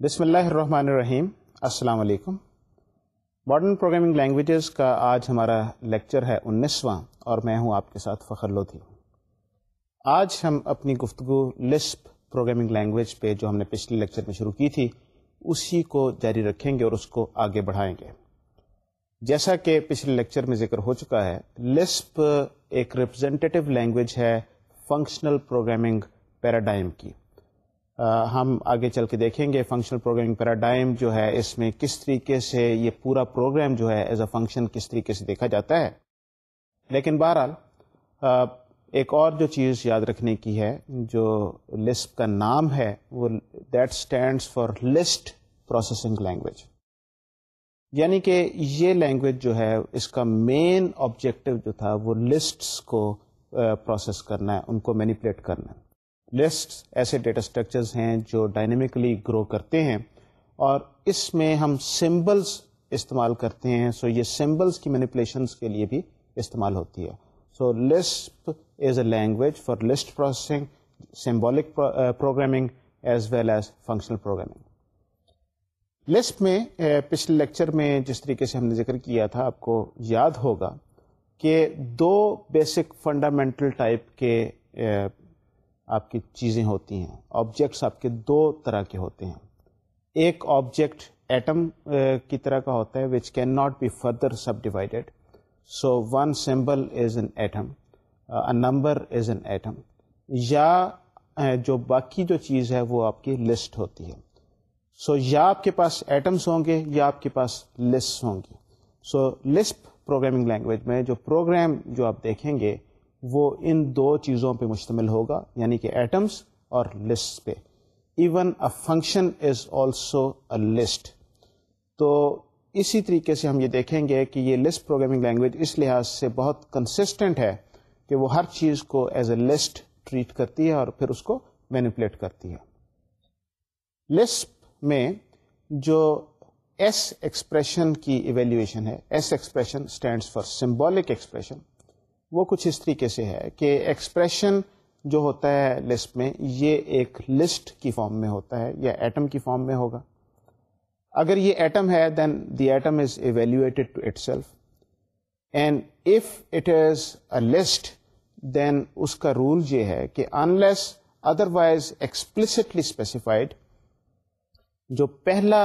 بسم اللہ الرحمن الرحیم السلام علیکم ماڈرن پروگرامنگ لینگویجز کا آج ہمارا لیکچر ہے انیسواں اور میں ہوں آپ کے ساتھ فخر لودھی آج ہم اپنی گفتگو لسپ پروگرامنگ لینگویج پہ جو ہم نے پچھلے لیکچر میں شروع کی تھی اسی کو جاری رکھیں گے اور اس کو آگے بڑھائیں گے جیسا کہ پچھلے لیکچر میں ذکر ہو چکا ہے لسپ ایک ریپرزینٹیو لینگویج ہے فنکشنل پروگرامنگ پیراڈائم کی ہم آگے چل کے دیکھیں گے فنکشنل پروگرامنگ پیراڈائم جو ہے اس میں کس طریقے سے یہ پورا پروگرام جو ہے ایز اے فنکشن کس طریقے سے دیکھا جاتا ہے لیکن بہرحال ایک اور جو چیز یاد رکھنے کی ہے جو لسپ کا نام ہے وہ that stands for list processing language یعنی کہ یہ لینگویج جو ہے اس کا مین آبجیکٹو جو تھا وہ لسٹس کو پروسیس کرنا ہے ان کو مینیپولیٹ کرنا ہے لسٹ ایسے ڈیٹا اسٹرکچرز ہیں جو ڈائنامکلی گرو کرتے ہیں اور اس میں ہم سمبلس استعمال کرتے ہیں سو یہ سمبلس کی مینیپولیشنس کے لیے بھی استعمال ہوتی ہے so Lisp is a language for list processing symbolic programming as well as functional میں uh, پچھلے لیکچر میں جس طریقے سے ہم نے ذکر کیا تھا آپ کو یاد ہوگا کہ دو بیسک فنڈامنٹل ٹائپ کے uh, آپ کی چیزیں ہوتی ہیں آبجیکٹس آپ کے دو طرح کے ہوتے ہیں ایک آبجیکٹ ایٹم uh, کی طرح کا ہوتا ہے which can not be further subdivided so one symbol is an atom number is an atom یا uh, جو باقی جو چیز ہے وہ آپ کی لسٹ ہوتی ہے سو یا آپ کے پاس ایٹمس ہوں گے یا آپ کے پاس لسٹ ہوں گی سو لسپ پروگرامنگ لینگویج میں جو پروگرام جو آپ دیکھیں گے وہ ان دو چیزوں پہ مشتمل ہوگا یعنی کہ ایٹمس اور لسٹ پہ even a function is also a list تو اسی طریقے سے ہم یہ دیکھیں گے کہ یہ لسٹ پروگرامنگ لینگویج اس لحاظ سے بہت کنسسٹنٹ ہے کہ وہ ہر چیز کو ایز اے لسٹ ٹریٹ کرتی ہے اور پھر اس کو مینیپولیٹ کرتی ہے لسپ میں جو ایس ایکسپریشن کی ایویلیویشن ہے S expression stands for symbolic expression وہ کچھ اس طریقے سے ہے کہ ایکسپریشن جو ہوتا ہے لسپ میں یہ ایک لسٹ کی فارم میں ہوتا ہے یا ایٹم کی فارم میں ہوگا اگر یہ ایٹم ہے then the atom is evaluated itself and if it is a list then اس کا رول یہ ہے کہ انلیس وائز ایکسپلسٹلی اسپیسیفائڈ جو پہلا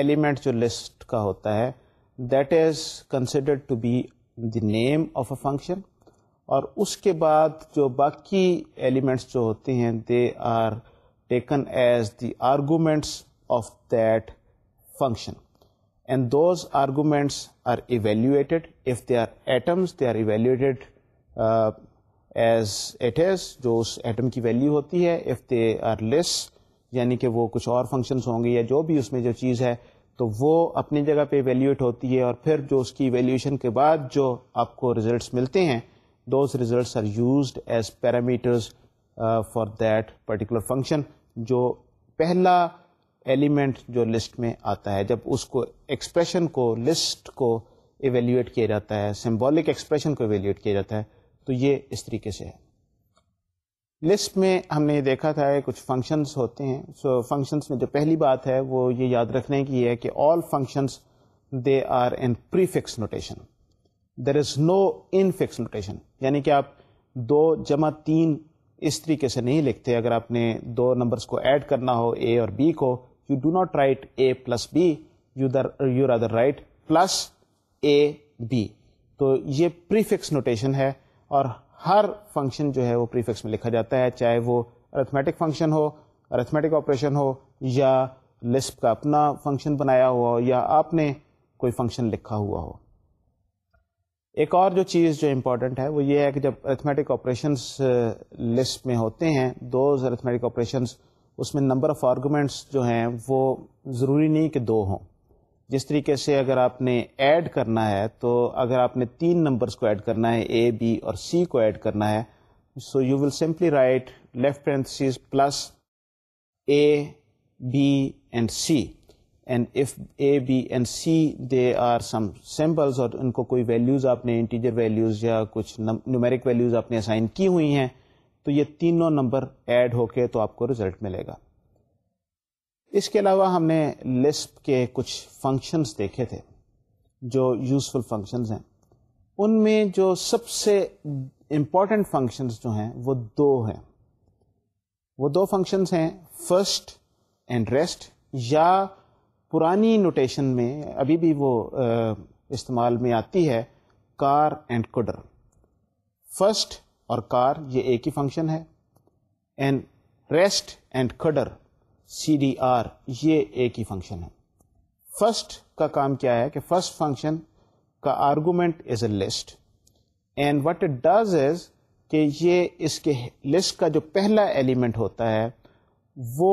ایلیمنٹ جو لسٹ کا ہوتا ہے that is considered to be the name of a function اور اس کے بعد جو باقی ایلیمنٹس جو ہوتے ہیں they are taken as the arguments of that those arguments are evaluated if they are atoms they are evaluated uh, as it is جو اس ایٹم کی ویلیو ہوتی ہے if they are less یعنی کہ وہ کچھ اور فنکشنس ہوں گے یا جو بھی اس میں جو چیز ہے تو وہ اپنی جگہ پہ ایویلیویٹ ہوتی ہے اور پھر جو اس کی ایویلیوشن کے بعد جو آپ کو ریزلٹس ملتے ہیں those results are used as parameters for that particular function جو پہلا ایلیمنٹ جو لسٹ میں آتا ہے جب اس کو ایکسپریشن کو لسٹ کو ایویلیویٹ کیا جاتا ہے سمبولک ایکسپریشن کو ایویلیویٹ کیا جاتا ہے تو یہ اس طریقے سے ہے لسٹ میں ہم نے یہ دیکھا تھا کچھ فنکشنس ہوتے ہیں سو so, فنکشنس میں جو پہلی بات ہے وہ یہ یاد رکھنے کی ہے کہ all functions they are in prefix notation there is no infix notation یعنی کہ آپ دو جمع تین اس طریقے سے نہیں لکھتے اگر آپ نے دو نمبرس کو ایڈ کرنا ہو اے اور بی کو do not write A plus B you there you are write plus A B تو یہ پریفکس نوٹیشن ہے اور ہر فنکشن جو ہے وہ پریفکس میں لکھا جاتا ہے چاہے وہ ارتھمیٹک فنکشن ہو ارتھمیٹک آپریشن ہو یا لسپ کا اپنا فنکشن بنایا ہوا ہو یا آپ نے کوئی فنکشن لکھا ہوا ہو ایک اور جو چیز جو امپورٹنٹ ہے وہ یہ ہے کہ جب ارتھمیٹک آپریشنس لسپ میں ہوتے ہیں دوز ارتھمیٹک آپریشنس اس میں نمبر آف آرگومنٹس جو ہیں وہ ضروری نہیں کہ دو ہوں جس طریقے سے اگر آپ نے ایڈ کرنا ہے تو اگر آپ نے تین نمبرس کو ایڈ کرنا ہے اے بی اور سی کو ایڈ کرنا ہے so you will simply write left plus A B and C and if A B and C they are some samples اور ان کو کوئی ویلیوز آپ نے انٹیجر ویلیوز یا کچھ نیومیرک ویلیوز آپ نے اسائن کی ہوئی ہیں تو یہ تینوں نمبر ایڈ ہو کے تو آپ کو ریزلٹ ملے گا اس کے علاوہ ہم نے لسپ کے کچھ فنکشنز دیکھے تھے جو یوزفل فنکشنز ہیں ان میں جو سب سے امپورٹنٹ فنکشنز جو ہیں وہ دو ہیں وہ دو فنکشنز ہیں فرسٹ اینڈ ریسٹ یا پرانی نوٹیشن میں ابھی بھی وہ استعمال میں آتی ہے کار اینڈ کوڈر فرسٹ اور کار یہ ایک ہی فنکشن ہے and rest and cdr C D R یہ ایک ہی فنکشن ہے فرسٹ کا کام کیا ہے کہ فرسٹ فنکشن کا argument is a list and what it does is کہ یہ اس کے لسٹ کا جو پہلا ایلیمنٹ ہوتا ہے وہ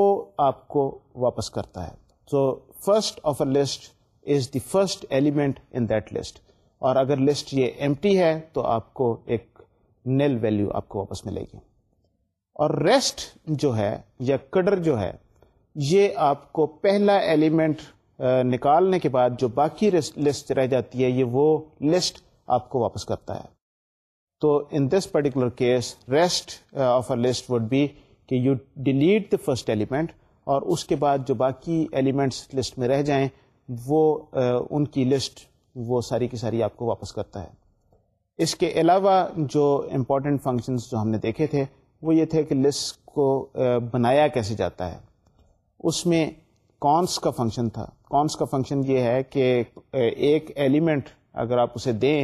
آپ کو واپس کرتا ہے so first of a list is the first element in that list اور اگر لسٹ یہ ایم ہے تو آپ کو ایک نیل ویلو آپ کو واپس ملے گی اور ریسٹ جو ہے یا کڈر جو ہے یہ آپ کو پہلا ایلیمنٹ نکالنے کے بعد جو باقی لسٹ رہ جاتی ہے یہ وہ لسٹ آپ کو واپس کرتا ہے تو in this particular case rest of a list would be کہ you delete the first element اور اس کے بعد جو باقی ایلیمنٹس لسٹ میں رہ جائیں وہ ان کی لسٹ وہ ساری کی ساری آپ کو واپس کرتا ہے اس کے علاوہ جو امپورٹنٹ فنکشنز جو ہم نے دیکھے تھے وہ یہ تھے کہ لسٹ کو بنایا کیسے جاتا ہے اس میں کونس کا فنکشن تھا کونس کا فنکشن یہ ہے کہ ایک ایلیمنٹ اگر آپ اسے دیں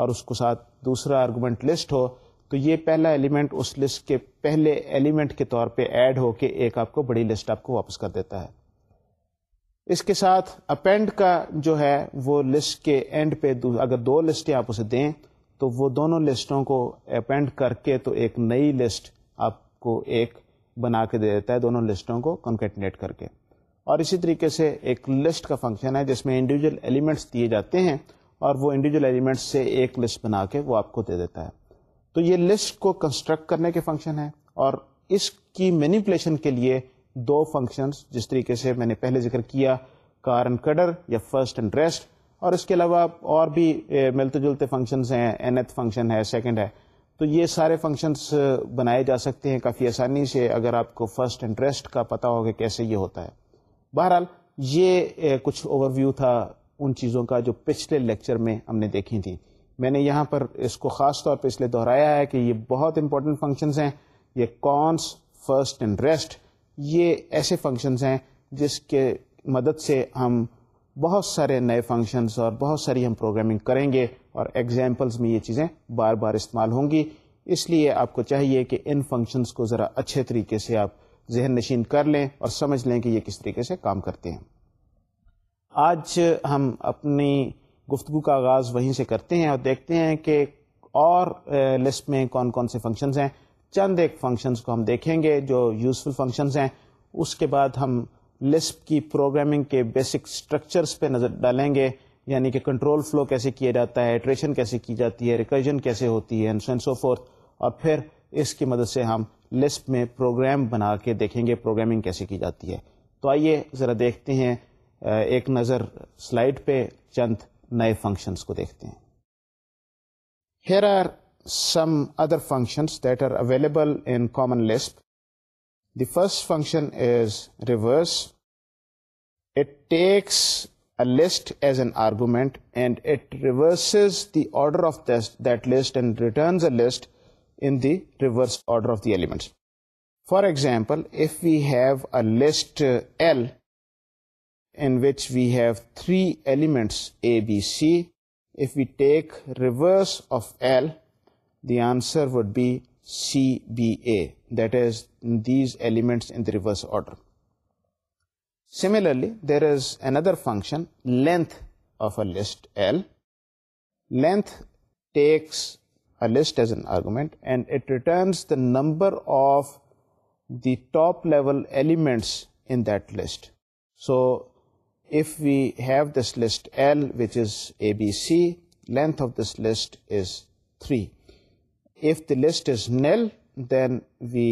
اور اس کو ساتھ دوسرا آرگومنٹ لسٹ ہو تو یہ پہلا ایلیمنٹ اس لسٹ کے پہلے ایلیمنٹ کے طور پہ ایڈ ہو کے ایک آپ کو بڑی لسٹ آپ کو واپس کر دیتا ہے اس کے ساتھ اپینڈ کا جو ہے وہ لسٹ کے اینڈ پہ اگر دو لسٹیں آپ اسے دیں تو وہ دونوں لسٹوں کو اپینڈ کر کے تو ایک نئی لسٹ آپ کو ایک بنا کے دے دیتا ہے دونوں لسٹوں کو کنکیٹنیٹ کر کے اور اسی طریقے سے ایک لسٹ کا فنکشن ہے جس میں انڈیویجل ایلیمنٹس دیے جاتے ہیں اور وہ انڈیویجل ایلیمنٹس سے ایک لسٹ بنا کے وہ آپ کو دے دیتا ہے تو یہ لسٹ کو کنسٹرکٹ کرنے کے فنکشن ہے اور اس کی مینیپولیشن کے لیے دو فنکشنز جس طریقے سے میں نے پہلے ذکر کیا کار اینڈ کڈر یا فرسٹ اینڈ ریسٹ اور اس کے علاوہ اور بھی ملتے جلتے فنکشنز ہیں این ایت فنکشن ہے سیکنڈ ہے تو یہ سارے فنکشنس بنائے جا سکتے ہیں کافی آسانی سے اگر آپ کو فرسٹ انٹرسٹ کا پتہ ہوگا کیسے یہ ہوتا ہے بہرحال یہ کچھ اوور ویو تھا ان چیزوں کا جو پچھلے لیکچر میں ہم نے دیکھی تھیں میں نے یہاں پر اس کو خاص طور پہ اس لیے دہرایا ہے کہ یہ بہت امپورٹنٹ فنکشنز ہیں یہ کونس فرسٹ انٹرسٹ یہ ایسے فنکشنز ہیں جس کے مدد سے ہم بہت سارے نئے فنکشنز اور بہت ساری ہم پروگرامنگ کریں گے اور ایگزامپلس میں یہ چیزیں بار بار استعمال ہوں گی اس لیے آپ کو چاہیے کہ ان فنکشنز کو ذرا اچھے طریقے سے آپ ذہن نشین کر لیں اور سمجھ لیں کہ یہ کس طریقے سے کام کرتے ہیں آج ہم اپنی گفتگو کا آغاز وہیں سے کرتے ہیں اور دیکھتے ہیں کہ اور لسٹ میں کون کون سے فنکشنز ہیں چند ایک فنکشنز کو ہم دیکھیں گے جو یوزفل فنکشنز ہیں اس کے بعد ہم لسپ کی پروگرامنگ کے بیسک اسٹرکچرس پہ نظر ڈالیں گے یعنی کہ کنٹرول فلو کیسے کیا جاتا ہے ٹریشن کیسے کی جاتی ہے ریکرجن کیسے ہوتی ہے فورتھ اور پھر اس کی مدد سے ہم لسپ میں پروگرام بنا کے دیکھیں گے پروگرامنگ کیسے کی جاتی ہے تو آئیے ذرا دیکھتے ہیں ایک نظر سلائڈ پہ چند نئے فنکشنس کو دیکھتے ہیں here are some other functions that are available in Common Lisp first function is reversement return elements for example three elements A B C take reverse L the answer we C B A reverse order similarly there is an other function length of number of the top level elements A B C length of this list is three nil then we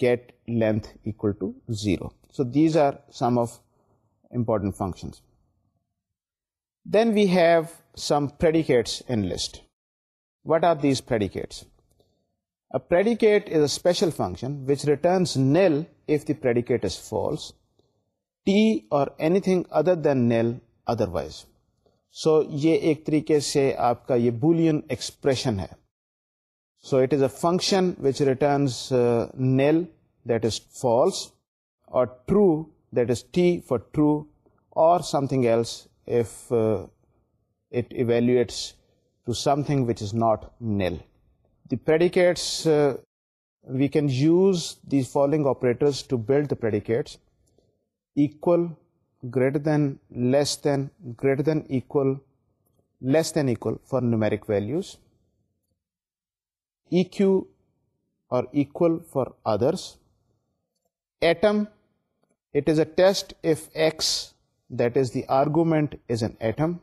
get length equal to zero so these are some of important function then we have some predicates what are predicates function is false T or anything other than nil otherwise so یہ ایک طریقے سے آپ کا یہ Boolean expression ہے So it is a function which returns uh, nil, that is false, or true, that is t for true, or something else if uh, it evaluates to something which is not nil. The predicates, uh, we can use these following operators to build the predicates: equal, greater than, less than, greater than equal, less than equal for numeric values eq or equal for others. Atom, it is a test if x, that is the argument, is an atom.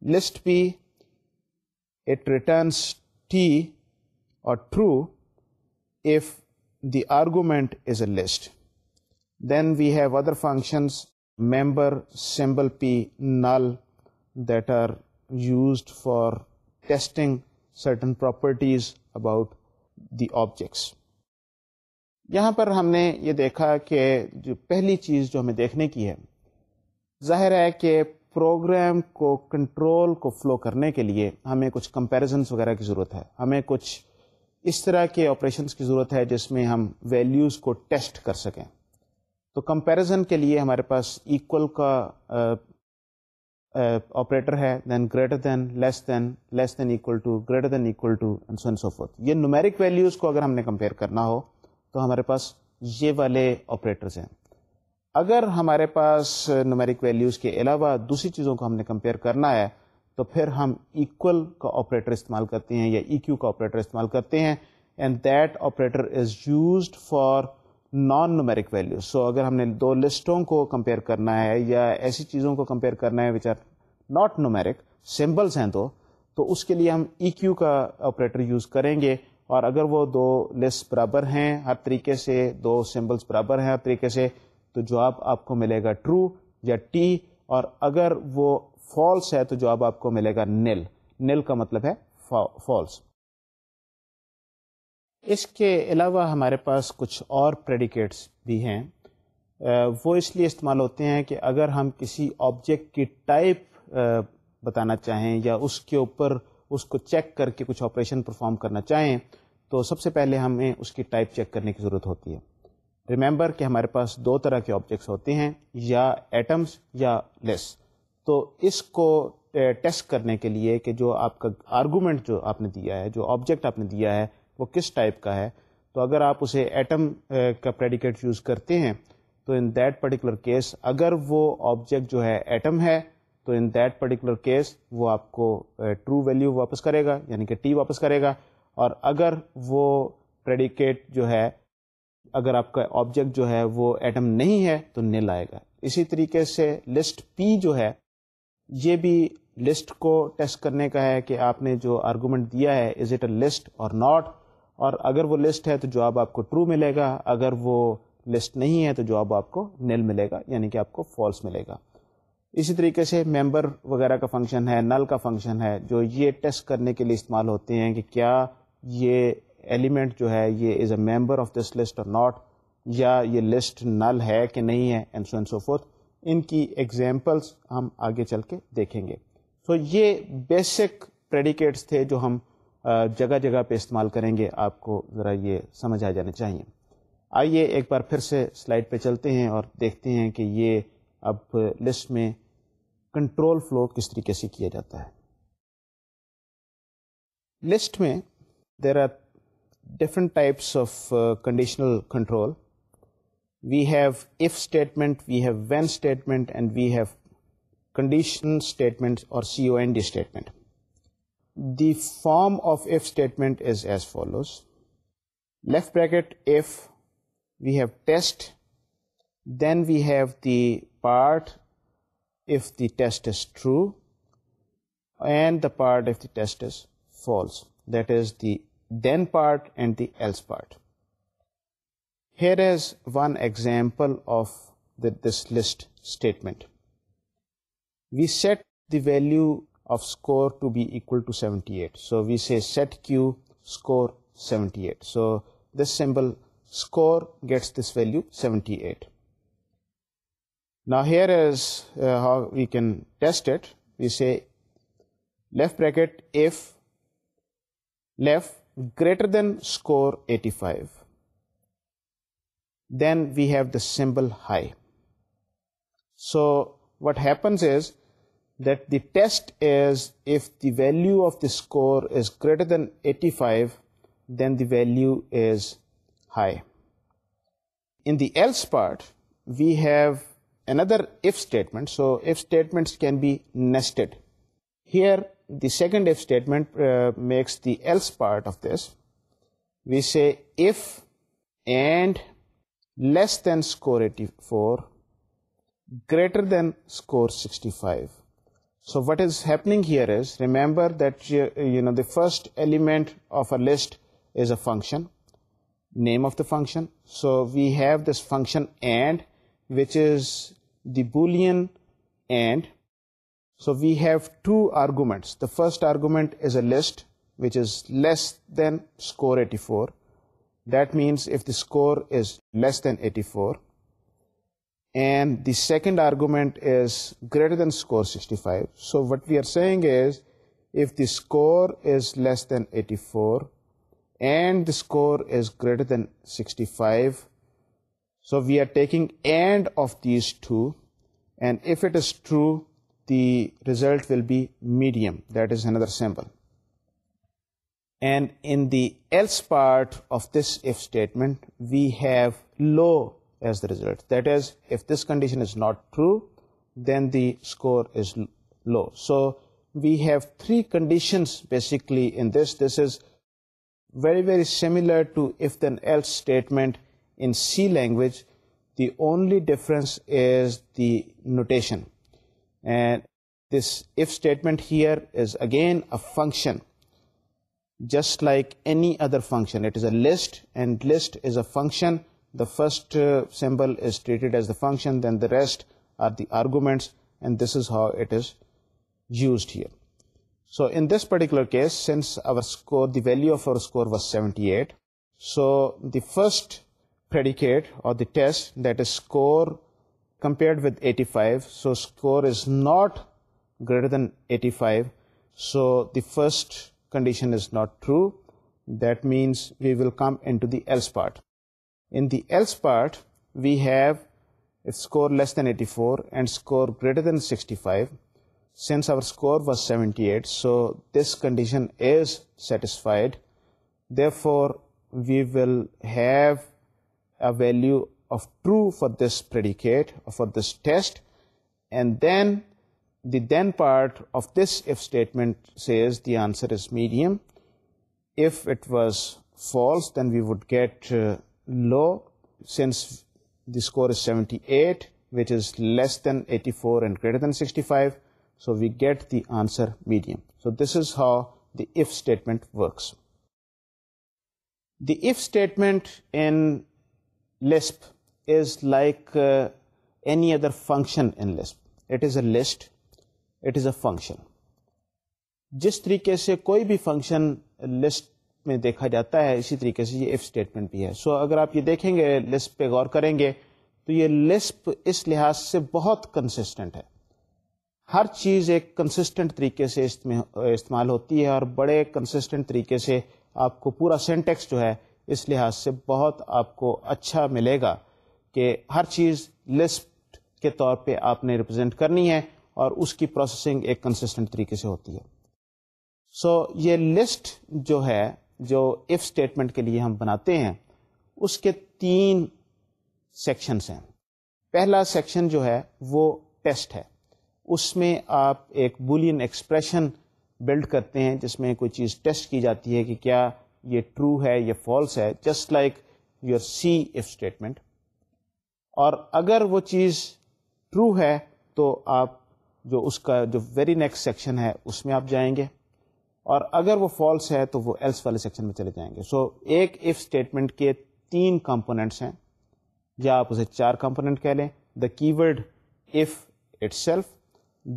List P, it returns T or true if the argument is a list. Then we have other functions, member, symbol P, null, that are used for testing certain properties about the objects یہاں پر ہم نے یہ دیکھا کہ جو پہلی چیز جو ہمیں دیکھنے کی ہے ظاہر ہے کہ پروگرام کو کنٹرول کو فلو کرنے کے لیے ہمیں کچھ کمپیریزنس وغیرہ کی ضرورت ہے ہمیں کچھ اس طرح کے آپریشنس کی ضرورت ہے جس میں ہم ویلیوز کو ٹیسٹ کر سکیں تو کمپیریزن کے لیے ہمارے پاس ایکول کا آپریٹر ہے then greater than less than less than equal to greater than equal to so یہ نومیرک ویلیوز کو اگر ہم نے کمپیئر کرنا ہو تو ہمارے پاس یہ والے آپریٹرز ہیں اگر ہمارے پاس نومیرک ویلیوز کے علاوہ دوسری چیزوں کو ہم نے کمپیئر کرنا ہے تو پھر ہم ایکول کا آپریٹر استعمال کرتے ہیں یا ایو e کا آپریٹر استعمال کرتے ہیں and that operator is used for non numeric value so اگر ہم نے دو لسٹوں کو کمپیئر کرنا ہے یا ایسی چیزوں کو کمپیئر کرنا ہے which are not numeric symbols ہیں تو تو اس کے لیے ہم ای e کیو کا آپریٹر یوز کریں گے اور اگر وہ دو لسٹ برابر ہیں ہر طریقے سے دو سمبلس برابر ہیں ہر طریقے سے تو جواب آپ کو ملے گا ٹرو یا ٹی اور اگر وہ فالس ہے تو جواب آپ کو ملے گا نیل نیل کا مطلب ہے فالس اس کے علاوہ ہمارے پاس کچھ اور پریڈیکیٹس بھی ہیں وہ اس لیے استعمال ہوتے ہیں کہ اگر ہم کسی آبجیکٹ کی ٹائپ بتانا چاہیں یا اس کے اوپر اس کو چیک کر کے کچھ آپریشن پرفارم کرنا چاہیں تو سب سے پہلے ہمیں اس کی ٹائپ چیک کرنے کی ضرورت ہوتی ہے ریممبر کہ ہمارے پاس دو طرح کے آبجیکٹس ہوتے ہیں یا ایٹمس یا لیس تو اس کو ٹیسٹ کرنے کے لیے کہ جو آپ کا آرگومنٹ جو آپ نے دیا ہے جو آبجیکٹ آپ نے دیا ہے وہ کس ٹائپ کا ہے تو اگر آپ اسے ایٹم کا پریڈیکیٹ یوز کرتے ہیں تو ان دیٹ پرٹیکولر کیس اگر وہ آبجیکٹ جو ہے ایٹم ہے تو ان دیٹ پرٹیکولر کیس وہ آپ کو ٹرو ویلیو واپس کرے گا یعنی کہ ٹی واپس کرے گا اور اگر وہ پریڈیکیٹ جو ہے اگر آپ کا آبجیکٹ جو ہے وہ ایٹم نہیں ہے تو آئے گا اسی طریقے سے لسٹ پی جو ہے یہ بھی لسٹ کو ٹیسٹ کرنے کا ہے کہ آپ نے جو آرگومنٹ دیا ہے is it a list or not اور اگر وہ لسٹ ہے تو جواب آپ کو ٹرو ملے گا اگر وہ لسٹ نہیں ہے تو جواب آپ کو نل ملے گا یعنی کہ آپ کو فالس ملے گا اسی طریقے سے ممبر وغیرہ کا فنکشن ہے نل کا فنکشن ہے جو یہ ٹیسٹ کرنے کے لیے استعمال ہوتے ہیں کہ کیا یہ ایلیمنٹ جو ہے یہ is a member of this list or not یا یہ لسٹ نل ہے کہ نہیں ہے ان کی ایگزامپلس ہم آگے چل کے دیکھیں گے سو so یہ بیسک پریڈیکیٹس تھے جو ہم جگہ جگہ پہ استعمال کریں گے آپ کو ذرا یہ سمجھ آ جانا چاہیے آئیے ایک بار پھر سے سلائڈ پہ چلتے ہیں اور دیکھتے ہیں کہ یہ اب لسٹ میں کنٹرول فلو کس طریقے سے کیا جاتا ہے لسٹ میں there are different types of conditional control we have if statement we have when statement and we have condition statement or C O N D statement The form of if statement is as follows. Left bracket if, we have test, then we have the part if the test is true and the part if the test is false. That is the then part and the else part. Here is one example of this list statement. We set the value of score to be equal to 78. So we say set Q score 78. So this symbol score gets this value 78. Now here is uh, how we can test it. We say left bracket if left greater than score 85, then we have the symbol high. So what happens is that the test is if the value of the score is greater than 85, then the value is high. In the else part, we have another if statement. So if statements can be nested. Here the second if statement uh, makes the else part of this. We say if and less than score 84, greater than score 65. So what is happening here is, remember that uh, the first element of a list is a function, name of the function. So we have this function and, which is the Boolean and. So we have two arguments. The first argument is a list which is less than score 84. That means if the score is less than 84, and the second argument is greater than score 65. So what we are saying is, if the score is less than 84 and the score is greater than 65, so we are taking AND of these two, and if it is true, the result will be medium. That is another symbol. And in the else part of this if statement, we have low as the result. That is, if this condition is not true, then the score is low. So we have three conditions basically in this. This is very, very similar to if then else statement in C language. The only difference is the notation, and this if statement here is again a function, just like any other function. It is a list, and list is a function the first uh, symbol is treated as the function, then the rest are the arguments, and this is how it is used here. So in this particular case, since our score, the value of our score was 78, so the first predicate or the test, that is score compared with 85, so score is not greater than 85, so the first condition is not true. That means we will come into the else part. In the else part, we have a score less than 84 and score greater than 65. Since our score was 78, so this condition is satisfied. Therefore, we will have a value of true for this predicate, for this test, and then the then part of this if statement says the answer is medium. If it was false, then we would get uh, low since the score is seventy eight which is less than eighty four and greater than sixty five so we get the answer medium so this is how the if statement works the if statement in like any other function in Lisp it is a let is a function جس طریقے سے کوئی بھی function list میں دیکھا جاتا ہے اسی طریقے سے یہ ایف اسٹیٹمنٹ بھی ہے سو so, اگر آپ یہ دیکھیں گے لسپ پہ غور کریں گے تو یہ لسپ اس لحاظ سے بہت کنسسٹنٹ ہے ہر چیز ایک کنسسٹنٹ طریقے سے استعمال ہوتی ہے اور بڑے کنسسٹنٹ طریقے سے آپ کو پورا سینٹیکس جو ہے اس لحاظ سے بہت آپ کو اچھا ملے گا کہ ہر چیز لسپ کے طور پہ آپ نے ریپرزینٹ کرنی ہے اور اس کی پروسیسنگ ایک کنسسٹنٹ طریقے سے ہوتی ہے سو so, یہ لسٹ جو ہے جو اف اسٹیٹمنٹ کے لیے ہم بناتے ہیں اس کے تین سیکشنس ہیں پہلا سیکشن جو ہے وہ ٹیسٹ ہے اس میں آپ ایک بولین ایکسپریشن بلڈ کرتے ہیں جس میں کوئی چیز ٹیسٹ کی جاتی ہے کہ کیا یہ ٹرو ہے یہ فالس ہے just like your C if statement اور اگر وہ چیز ٹرو ہے تو آپ جو اس کا جو ویری نیکسٹ سیکشن ہے اس میں آپ جائیں گے اور اگر وہ فالس ہے تو وہ ایلس والے سیکشن میں چلے جائیں گے سو so, ایک ایف اسٹیٹمنٹ کے تین کمپوننٹس ہیں یا آپ اسے چار کمپوننٹ کہہ لیں the keyword if itself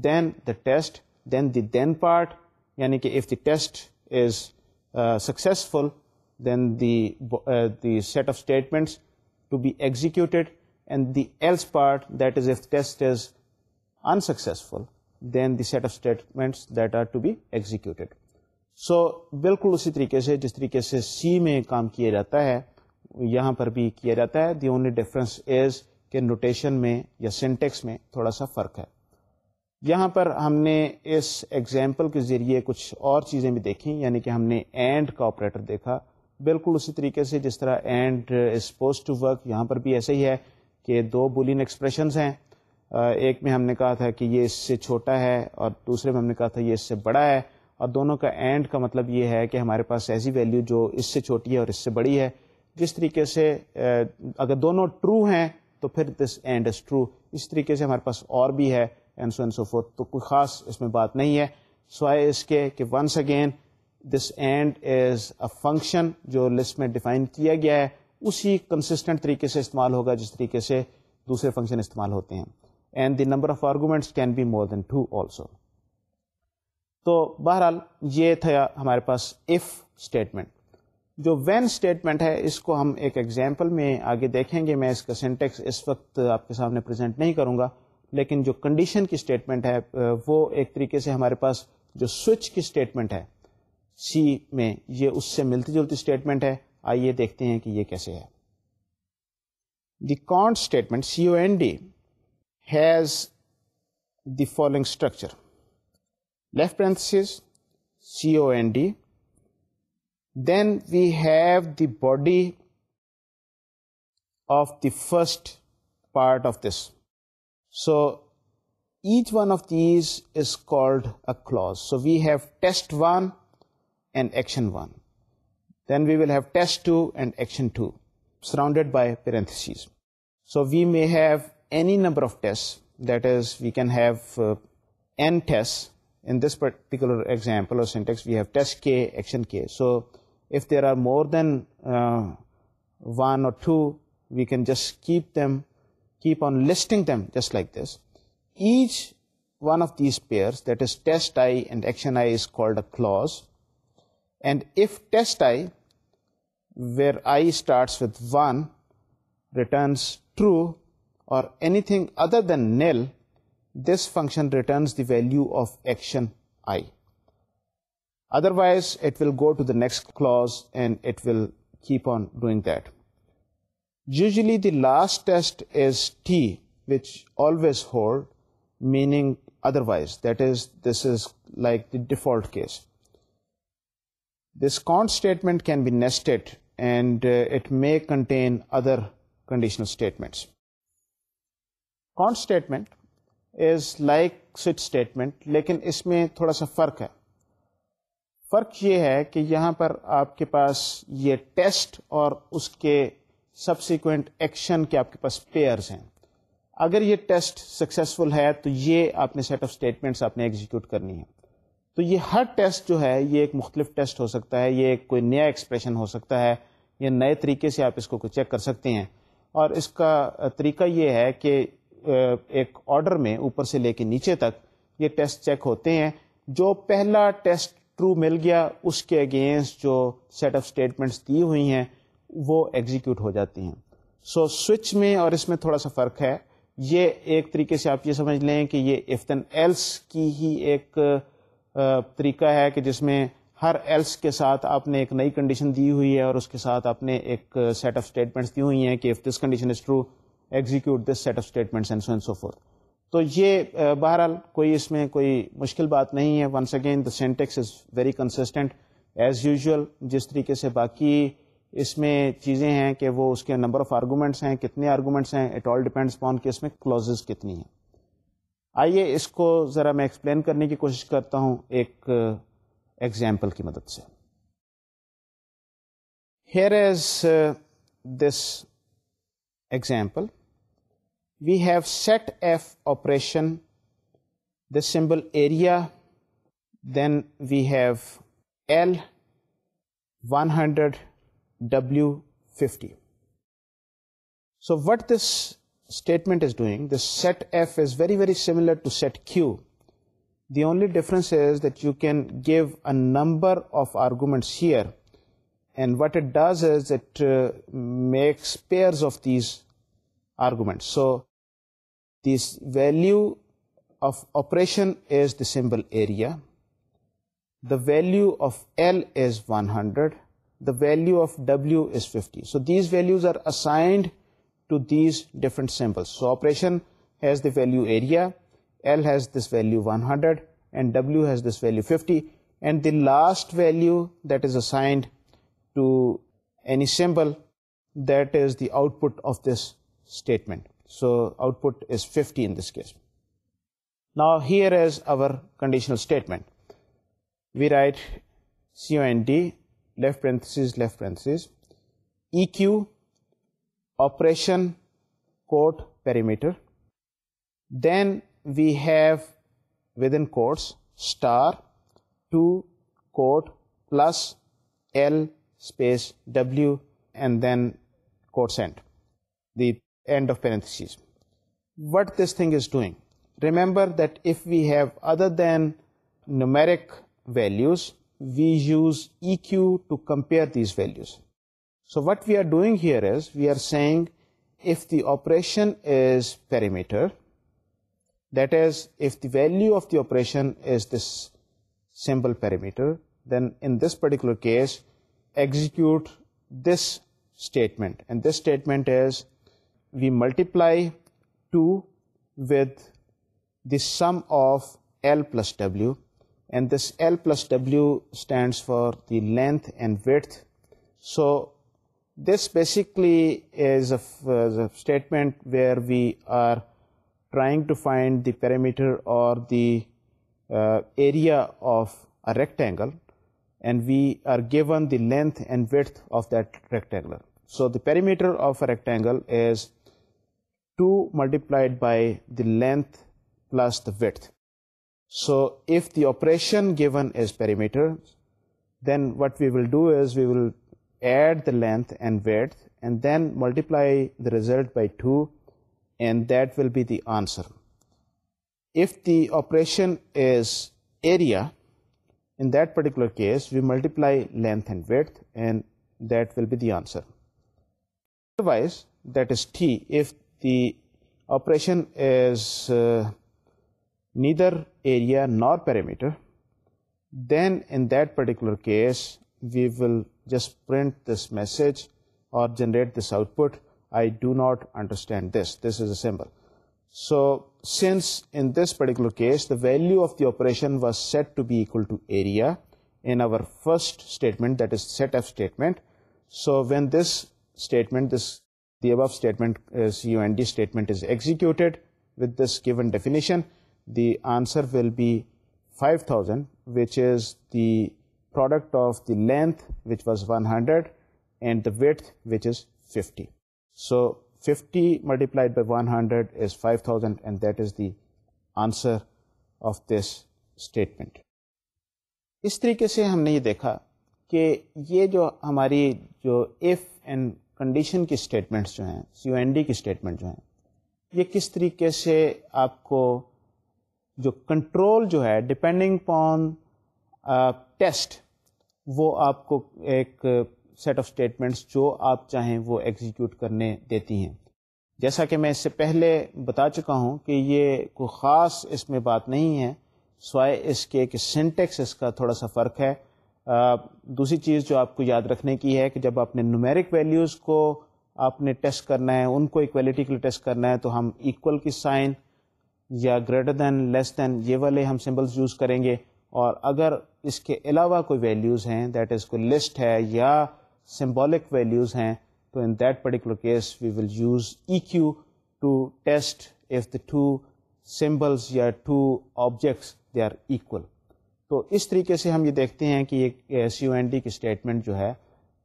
then the test then the then part یعنی کہ if the test is successful then the set of statements to be executed and the else part that is if test is unsuccessful then the set of statements that are to be executed so بالکل اسی طریقے سے جس طریقے سے سی میں کام کیا جاتا ہے یہاں پر بھی کیا جاتا ہے دی اونلی ڈفرینس از کے نوٹیشن میں یا سینٹیکس میں تھوڑا سا فرق ہے یہاں پر ہم نے اس ایگزامپل کے ذریعے کچھ اور چیزیں بھی دیکھیں یعنی کہ ہم نے اینڈ کا آپریٹر دیکھا بالکل اسی طریقے سے جس طرح اینڈ اسپوز ٹو ورک یہاں پر بھی ایسے ہی ہے کہ دو بولین ایکسپریشنز ہیں ایک میں ہم نے کہا تھا کہ یہ اس سے چھوٹا ہے اور دوسرے میں ہم نے کہا تھا یہ اس سے بڑا ہے اور دونوں کا اینڈ کا مطلب یہ ہے کہ ہمارے پاس ایسی ویلیو جو اس سے چھوٹی ہے اور اس سے بڑی ہے جس طریقے سے اگر دونوں ٹرو ہیں تو پھر دس اینڈ از ٹرو اس طریقے سے ہمارے پاس اور بھی ہے این سو این سو فوت تو کوئی خاص اس میں بات نہیں ہے سوائے اس کے کہ once again this and is a function جو لسٹ میں ڈیفائن کیا گیا ہے اسی کنسسٹنٹ طریقے سے استعمال ہوگا جس طریقے سے دوسرے فنکشن استعمال ہوتے ہیں and the number of arguments can be more than two also تو بہرحال یہ تھا ہمارے پاس ایف اسٹیٹمنٹ جو وین اسٹیٹمنٹ ہے اس کو ہم ایک ایگزامپل میں آگے دیکھیں گے میں اس کا سینٹیکس اس وقت آپ کے سامنے پریزنٹ نہیں کروں گا لیکن جو کنڈیشن کی اسٹیٹمنٹ ہے وہ ایک طریقے سے ہمارے پاس جو سوئچ کی اسٹیٹمنٹ ہے سی میں یہ اس سے ملتی جلتی اسٹیٹمنٹ ہے آئیے دیکھتے ہیں کہ یہ کیسے ہے the cond statement C O N D has the following structure C O N D then we have the body of the first part of this so each this is so we've test by pair so we may have number of test we can have ٹھیک this particular example then one or test I called a close and if test with one rate or function returns the value of action I otherwise will go to the next class and keep on the test hold meaning otherwise this this is like the default case this cut may contain other conditional statement کا is like switch statement لیکن اس میں تھوڑا سا فرق ہے فرق یہ ہے کہ یہاں پر آپ کے پاس یہ ٹیسٹ اور اس کے سبسیکوینٹ ایکشن کے آپ کے پاس پیئرز ہیں اگر یہ ٹیسٹ سکسیزفل ہے تو یہ آپ نے سیٹ آف اسٹیٹمنٹس آپ نے ایگزیکیوٹ کرنی ہے تو یہ ہر ٹیسٹ جو ہے یہ ایک مختلف ٹیسٹ ہو سکتا ہے یہ کوئی نیا ایکسپریشن ہو سکتا ہے یہ نئے طریقے سے آپ اس کو چیک کر سکتے ہیں اور اس کا طریقہ یہ ہے کہ ایک آرڈر میں اوپر سے لے کے نیچے تک یہ ٹیسٹ چیک ہوتے ہیں جو پہلا ٹیسٹ ٹرو مل گیا اس کے اگینسٹ جو سیٹ آف اسٹیٹمنٹس دی ہوئی ہیں وہ ایگزیکیوٹ ہو جاتی ہیں سو so, سوئچ میں اور اس میں تھوڑا سا فرق ہے یہ ایک طریقے سے آپ یہ سمجھ لیں کہ یہ افتن ایلس کی ہی ایک طریقہ ہے کہ جس میں ہر ایلس کے ساتھ آپ نے ایک نئی کنڈیشن دی ہوئی ہے اور اس کے ساتھ آپ نے ایک سیٹ آف اسٹیٹمنٹس دی ہوئی ہیں کہ if this condition is true execute this set of statement تو یہ بہرحال کوئی اس میں کوئی مشکل بات نہیں ہے once again the syntax is very consistent as usual جس طریقے سے باقی اس میں چیزیں ہیں کہ وہ اس کے نمبر آف آرگومنٹس ہیں کتنے آرگومنٹس ہیں اٹ آل ڈیپینڈس اپن کہ اس میں کلوزز کتنی ہیں آئیے اس کو ذرا میں ایکسپلین کرنے کی کوشش کرتا ہوں ایک ایگزامپل کی مدد سے here is this example we have set f operation, the symbol area, then we have L 100 W 50. So what this statement is doing, this set f is very, very similar to set q. The only difference is that you can give a number of arguments here, and what it does is it uh, makes pairs of these arguments. So this value of operation is the symbol area. The value of L is 100. The value of W is 50. So these values are assigned to these different symbols. So operation has the value area, L has this value 100, and W has this value 50. And the last value that is assigned to any symbol, that is the output of this statement. So output is 50 in this case. Now here is our conditional statement. We write COND, left parenthesis, EQ, operation, quote, perimeter. Then we have within quotes star 2 quote plus L space W and then quotient. The end of parentheses. What this thing is doing, remember that if we have other than numeric values, we use EQ to compare these values. So what we are doing here is we are saying if the operation is parameter, that is, if the value of the operation is this symbol parameter, then in this particular case execute this statement, and this statement is we multiply 2 with the sum of L plus W, and this L plus W stands for the length and width. So this basically is a statement where we are trying to find the perimeter or the uh, area of a rectangle, and we are given the length and width of that rectangle. So the perimeter of a rectangle is 2 multiplied by the length plus the width. So if the operation given is perimeter, then what we will do is we will add the length and width and then multiply the result by 2, and that will be the answer. If the operation is area, in that particular case we multiply length and width, and that will be the answer. Otherwise, that is t, if the operation is uh, neither area nor perimeter, then in that particular case we will just print this message or generate this output: I do not understand this. This is a symbol. So since in this particular case the value of the operation was set to be equal to area in our first statement, that is setf statement, so when this statement, this the uh, of the product of was and and the is fifty so fifty multiplied by one hundred is five thousand and that is the answer of this statement اس طریقے سے ہم نے یہ دیکھا کہ یہ جو ہماری جو ایف اینڈ کنڈیشن کی اسٹیٹمنٹس جو ہیں سی او این ڈی کی اسٹیٹمنٹ جو ہیں یہ کس طریقے سے آپ کو جو کنٹرول جو ہے ڈپینڈنگ پون ٹیسٹ وہ آپ کو ایک سیٹ آف اسٹیٹمنٹس جو آپ چاہیں وہ ایگزیکیوٹ کرنے دیتی ہیں جیسا کہ میں اس سے پہلے بتا چکا ہوں کہ یہ کوئی خاص اس میں بات نہیں ہے سوائے اس کے سینٹیکس اس کا تھوڑا سا فرق ہے دوسری چیز جو آپ کو یاد رکھنے کی ہے کہ جب آپ نے نومیرک ویلیوز کو آپ نے ٹیسٹ کرنا ہے ان کو ایکویلٹی کے لیے ٹیسٹ کرنا ہے تو ہم ایکول کی سائن یا گریٹر دین لیس دین یہ والے ہم سمبلس یوز کریں گے اور اگر اس کے علاوہ کوئی ویلیوز ہیں دیٹ از کوئی لسٹ ہے یا سمبولک ویلیوز ہیں تو in that particular case we will use E Q to test if the two symbols یا two objects they are equal تو اس طریقے سے ہم یہ دیکھتے ہیں کہ یہ سی او این ڈی کی اسٹیٹمنٹ جو ہے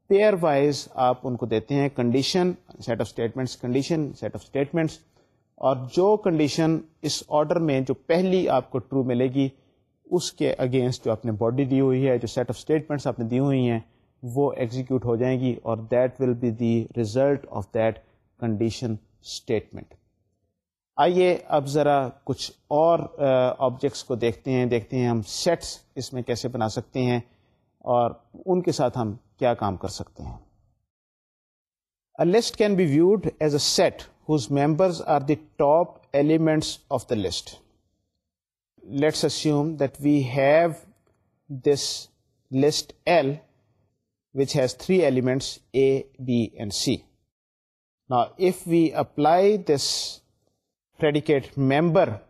پیئر وائز آپ ان کو دیتے ہیں condition set of statements condition set of statements اور جو کنڈیشن اس آرڈر میں جو پہلی آپ کو ٹرو ملے گی اس کے اگینسٹ جو آپ نے باڈی دی ہوئی ہے جو سیٹ آف اسٹیٹمنٹس آپ نے دی ہوئی ہیں وہ ایگزیکیوٹ ہو جائیں گی اور that will be the result of that condition statement آئیے اب ذرا کچھ اور آبجیکٹس کو دیکھتے ہیں دیکھتے ہیں ہم سیٹس اس میں کیسے بنا سکتے ہیں اور ان کے ساتھ ہم کیا کام کر سکتے ہیں apply this predicate member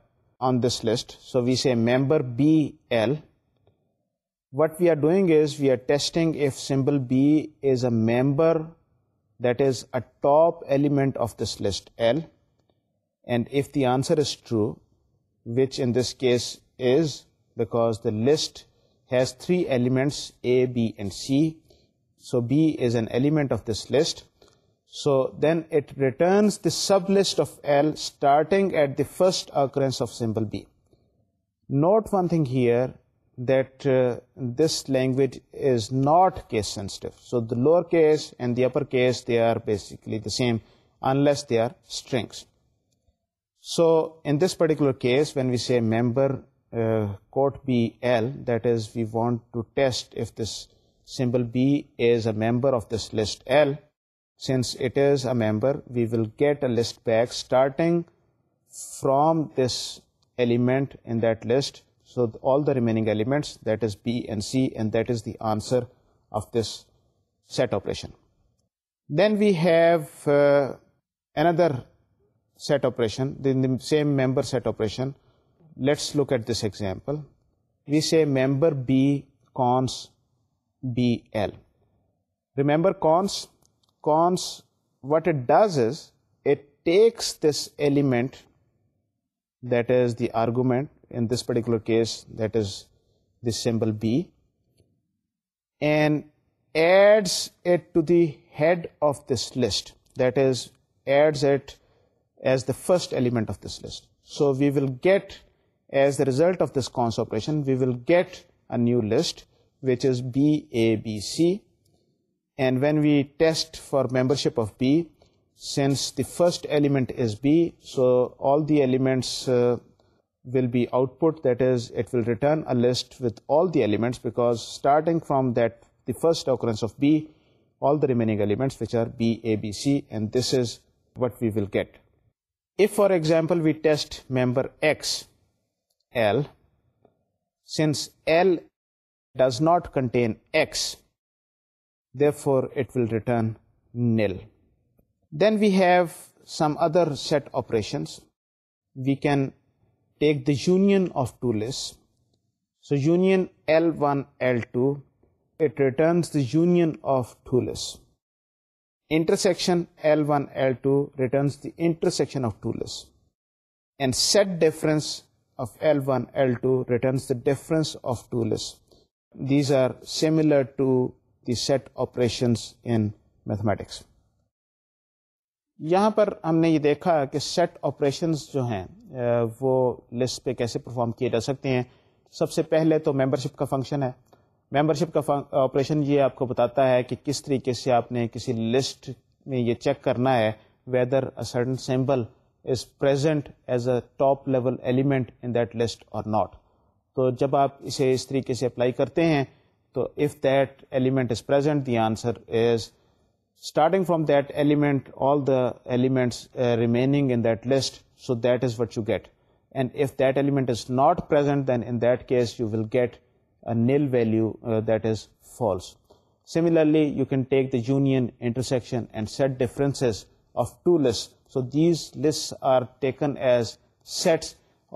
on this list. So we say member BL. What we are doing is we are testing if symbol B is a member that is a top element of this list L, and if the answer is true, which in this case is, because the list has three elements A, B and C, so B is an element of this list, so then it returns the sublist of L starting at the first occurrence of symbol B. Note one thing here, that uh, this language is not case sensitive. So the lower case and the upper case, they are basically the same unless they are strings. So in this particular case, when we say member uh, quote BL, that is we want to test if this symbol B is a member of this list L. Since it is a member, we will get a list back starting from this element in that list. So all the remaining elements, that is B and C, and that is the answer of this set operation. Then we have uh, another set operation, the same member set operation. Let's look at this example. We say member B cons BL. Remember cons Cons, what it does is it takes this element, that is the argument, in this particular case that is the symbol B, and adds it to the head of this list, that is adds it as the first element of this list. So we will get, as the result of this cons operation, we will get a new list which is BABC, when we test for membership of B since the first element B so all the L will be output this will return element in from that the first occur for example we test members not contain X four it will return کی union section the set operations in mathematics یہاں پر ہم نے یہ دیکھا کہ set operations جو ہیں وہ لسٹ پہ کیسے پرفارم کیے جا سکتے ہیں سب سے پہلے تو ممبرشپ کا فنکشن ہے ممبر شپ کا آپریشن یہ آپ کو بتاتا ہے کہ کس طریقے سے آپ نے کسی لسٹ میں یہ چیک کرنا ہے whether a certain symbol is present as a top level element in that list or not تو جب آپ اسے اس طریقے سے اپلائی کرتے ہیں تو if that element is present the starting from that element all the elements remaining list so that is what you get and that that element is not can take the union intersection and set differences of two list so these list are taken as sets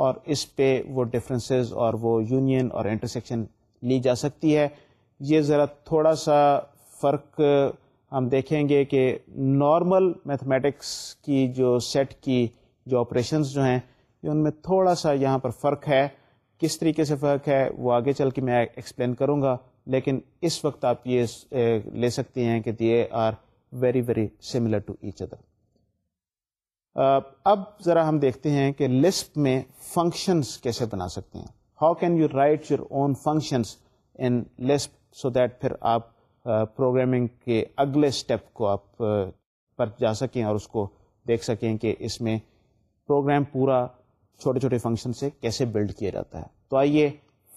اور اس پہ وہ differences اور وہ union اور intersection لی جا سکتی ہے یہ ذرا تھوڑا سا فرق ہم دیکھیں گے کہ نارمل میتھمیٹکس کی جو سیٹ کی جو آپریشنز جو ہیں ان میں تھوڑا سا یہاں پر فرق ہے کس طریقے سے فرق ہے وہ آگے چل کے میں ایکسپلین کروں گا لیکن اس وقت آپ یہ لے سکتے ہیں کہ they are very very similar to each other اب ذرا ہم دیکھتے ہیں کہ لسپ میں فنکشنز کیسے بنا سکتے ہیں how can you write your own functions in Lisp so that پھر آپ پروگرامنگ کے اگلے اسٹیپ کو آپ پر جا سکیں اور اس کو دیکھ سکیں کہ اس میں پروگرام پورا چھوٹے چھوٹے فنکشن سے کیسے بلڈ کیا جاتا ہے تو آئیے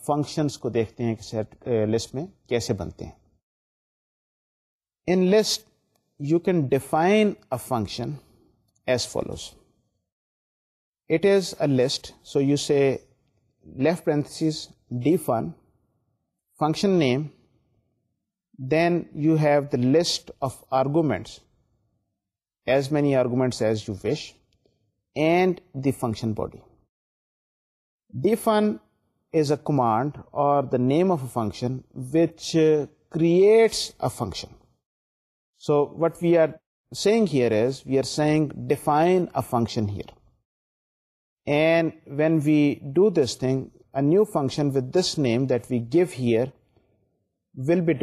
فنکشنس کو دیکھتے ہیں کہ لسٹ میں کیسے بنتے ہیں in list you can define a function as follows it is a list so you say left parenthesis defun function name Then you have the list of arguments, as many arguments as you wish, and the function body. Defun is a command or the name of a function which uh, creates a function. So what we are saying here is, we are saying define a function here. And when we do this thing, a new function with this name that we give here will be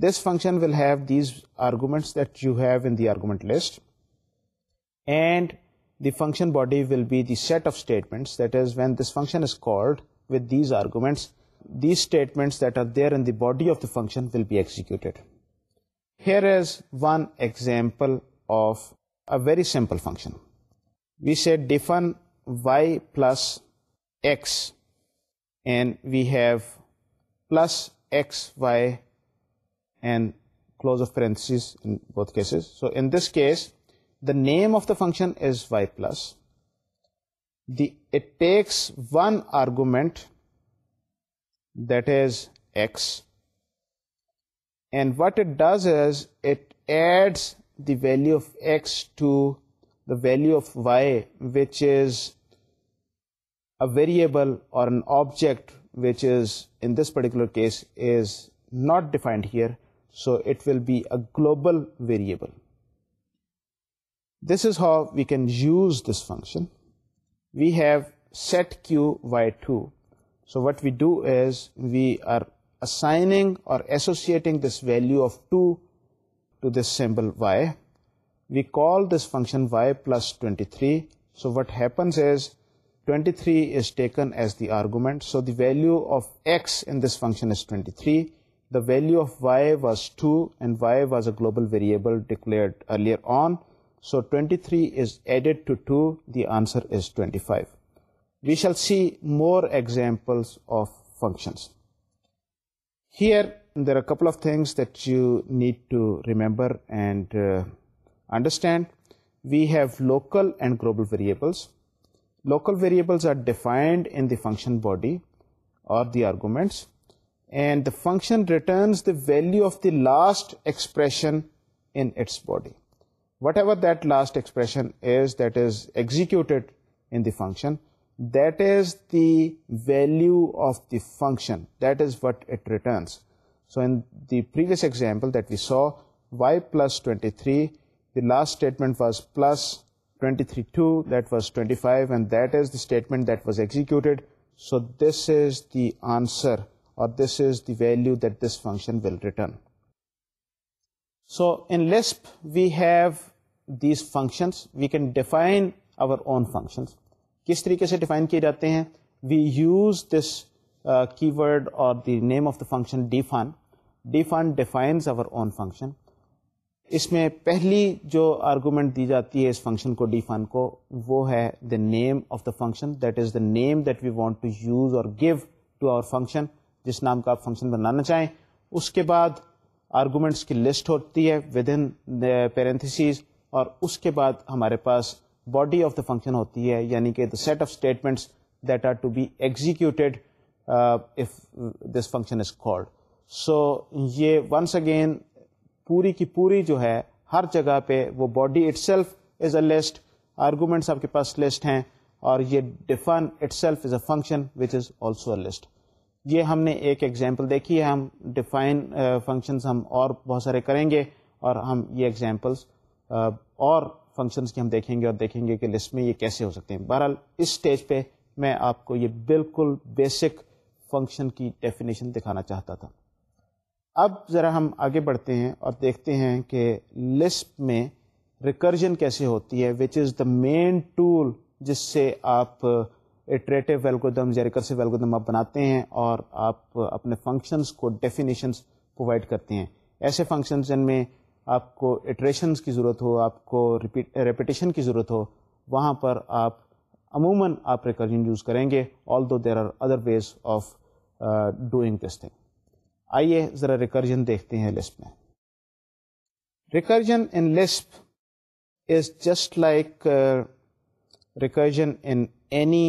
this function will have these arguments that you hit list the function body will be that of statements will be executed function we set defun Y plus we have plus x, y, and close of parentheses in both cases. So in this case, the name of the function is y plus. It takes one argument, that is x, and what it does is it adds the value of x to the value of y, which is a variable or an object which is in this particular case is not defined here, so it will be a global variable. This is how we can use this function. We have set q by 2. So what we do is we are assigning or associating this value of 2 to this symbol y. We call this function y plus 23. So what happens is 23 is taken as the argument. So the value of x in this function is 23. The value of y was 2, and y was a global variable declared earlier on. So 23 is added to 2. The answer is 25. We shall see more examples of functions. Here there are a couple of things that you need to remember and uh, understand. We have local and global variables. Local variables are defined in the function body or the arguments, and the function returns the value of the last expression in its body. Whatever that last expression is that is executed in the function, that is the value of the function, that is what it returns. So in the previous example that we saw, y plus 23, the last statement was plus کس طریقے سے define کیے جاتے ہیں we use this keyword or the name of the function defun defun defines our own function اس میں پہلی جو argument دی جاتی ہے اس فنکشن کو ڈی فن کو وہ ہے the name of the function that is the name that we want to use or give to our function جس نام کا آپ فنکشن بنانا چاہیں اس کے بعد آرگومنٹس کی لسٹ ہوتی ہے ود ان پیرنتھسیز اور اس کے بعد ہمارے پاس باڈی آف دا فنکشن ہوتی ہے یعنی کہ the set of statements that are to be executed this function is called so یہ ونس اگین پوری کی پوری جو ہے ہر جگہ پہ وہ body itself is a list arguments آپ کے پاس لسٹ ہیں اور یہ defun itself is a function which is also a list یہ ہم نے ایک ایگزامپل دیکھی ہے ہم ڈیفائن فنکشنس ہم اور بہت سارے کریں گے اور ہم یہ ایگزامپلس اور فنکشنس کی ہم دیکھیں گے اور دیکھیں گے کہ لسٹ میں یہ کیسے ہو سکتے ہیں بہرحال اس اسٹیج پہ میں آپ کو یہ بالکل بیسک فنکشن کی ڈیفینیشن دکھانا چاہتا تھا اب ذرا ہم آگے بڑھتے ہیں اور دیکھتے ہیں کہ لسپ میں ریکرجن کیسے ہوتی ہے وچ از دا مین ٹول جس سے آپ اٹریٹو ویلگودم یا ریکرسو ویلگودم آپ بناتے ہیں اور آپ اپنے فنکشنز کو ڈیفینیشنس پرووائڈ کرتے ہیں ایسے فنکشنز جن میں آپ کو اٹریشنز کی ضرورت ہو آپ کو ریپیٹیشن کی ضرورت ہو وہاں پر آپ عموماً آپ ریکرجن یوز کریں گے although there are other ways of doing this thing آئیے ذرا ریکرجن دیکھتے ہیں لسپ میں recursion in Lisp is just like recursion in any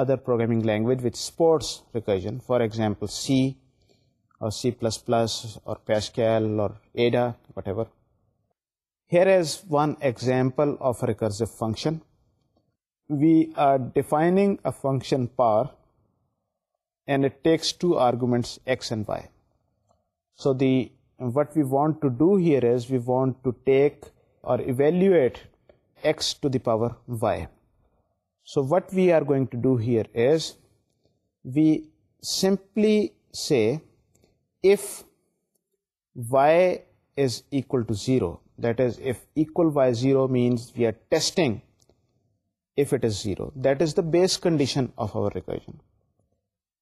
other programming language with supports recursion for example C or C plus plus or Pascal or Ada whatever here one example of function we are defining a function for what we want do ہیلوٹ Y so what we are going is we simply see Y is equal zero that is equal Y zero means we are testing it is zero that is the base condition of our recursion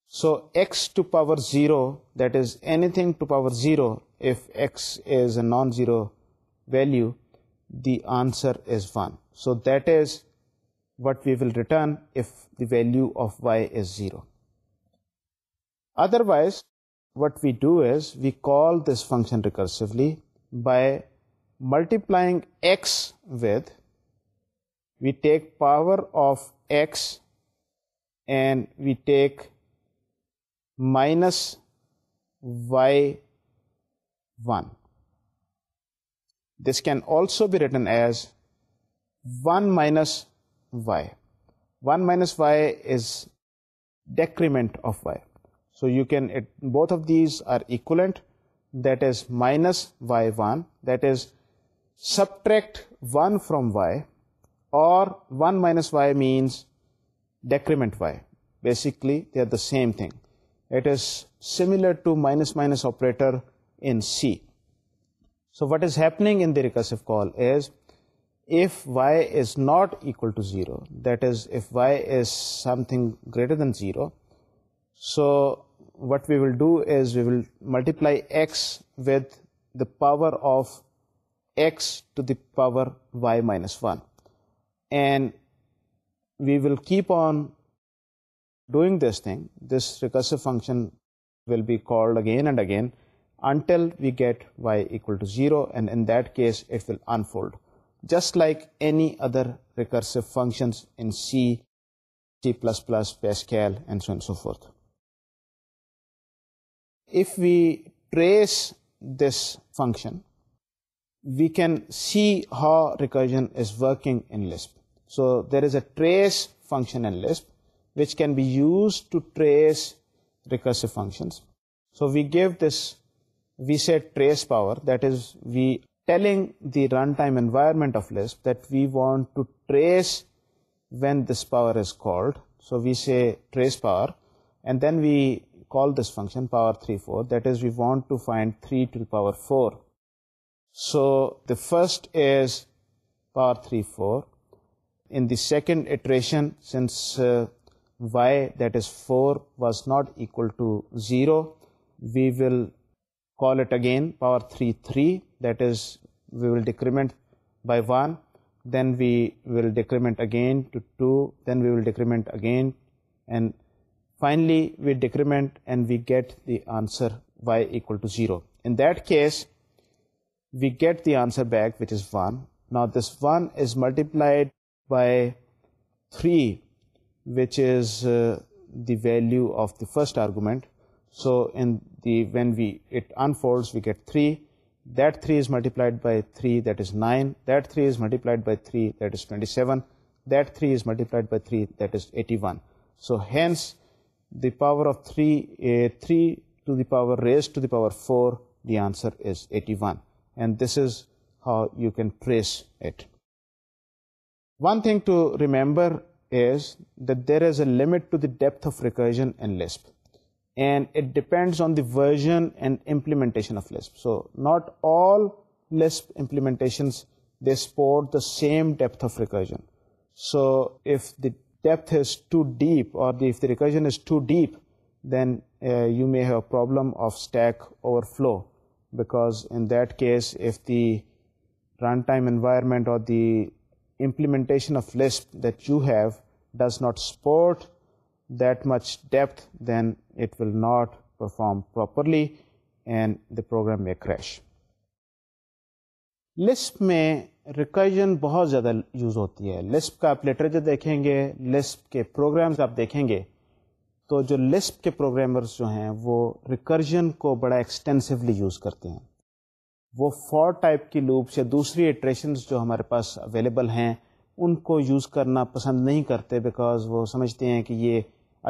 So x to power 0, that is anything to power 0, if x is a non-zero value, the answer is 1. So that is what we will return if the value of y is 0. Otherwise, what we do is we call this function recursively by multiplying x with, we take power of x and we take minus y1. This can also be written as 1 minus y. 1 minus y is decrement of y. So you can, both of these are equivalent, that is minus y1, that is subtract 1 from y, or 1 minus y means decrement y. Basically, they are the same thing. It is similar to minus minus operator in C. So what is happening in the recursive call is, if y is not equal to 0, that is if y is something greater than 0, so what we will do is we will multiply x with the power of x to the power y minus 1, and we will keep on doing this thing this recursive function will be called again and again until we get Y equal to zero and in this will unfold just like acre functions function we can see how recursion is working so there is a trace function which can be used to trace recursive functions. So we give this, we say trace power, that is we telling the runtime environment of Lisp that we want to trace when this power is called. So we say trace power, and then we call this function power 3, 4, that is we want to find 3 to the power 4. So the first is power 3, 4. In the second iteration, since uh, y, that is 4, was not equal to 0, we will call it again power 3, 3, that is we will decrement by 1, then we will decrement again to 2, then we will decrement again, and finally we decrement and we get the answer y equal to 0. In that case we get the answer back, which is 1. Now this 1 is multiplied by 3 which is uh, the value of the first argument. So in the when it unfolds, we get 3. That 3 is multiplied by 3, that is 9. That 3 is multiplied by 3, that is 27. That 3 is multiplied by 3, that is 81. So hence the power of 3 to the power raised to the power 4, the answer is 81. And this is how you can trace it. One thing to remember is that there is a limit to the depth of recursion in Lisp, and it depends on the version and implementation of Lisp. So not all Lisp implementations, they support the same depth of recursion. So if the depth is too deep, or if the recursion is too deep, then uh, you may have a problem of stack overflow, because in that case, if the runtime environment or the implementation of Lisp that you have does not support that much depth then it will not perform properly and the program crash Lisp میں recursion بہت زیادہ use ہوتی ہے Lisp کا آپ literature دیکھیں گے Lisp کے پروگرامز آپ دیکھیں گے تو جو لسپ کے پروگرامرس جو ہیں وہ ریکرجن کو بڑا ایکسٹینسولی یوز کرتے ہیں وہ فور ٹائپ کی لوپس یا دوسری ایٹریشنس جو ہمارے پاس اویلیبل ہیں ان کو یوز کرنا پسند نہیں کرتے بیکاز وہ سمجھتے ہیں کہ یہ